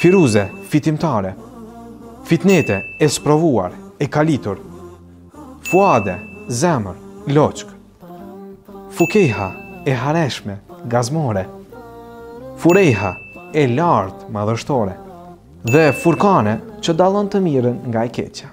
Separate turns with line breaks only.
Firuze, fitimtare. Fitnete, e sprovuar, e kalitur. Fuade, zemër, loçkë. Fukeha, e hareshme, gazmore. Furejha, e lartë, madhështore. Dhe furkane, që dallon të mirën nga e keqja.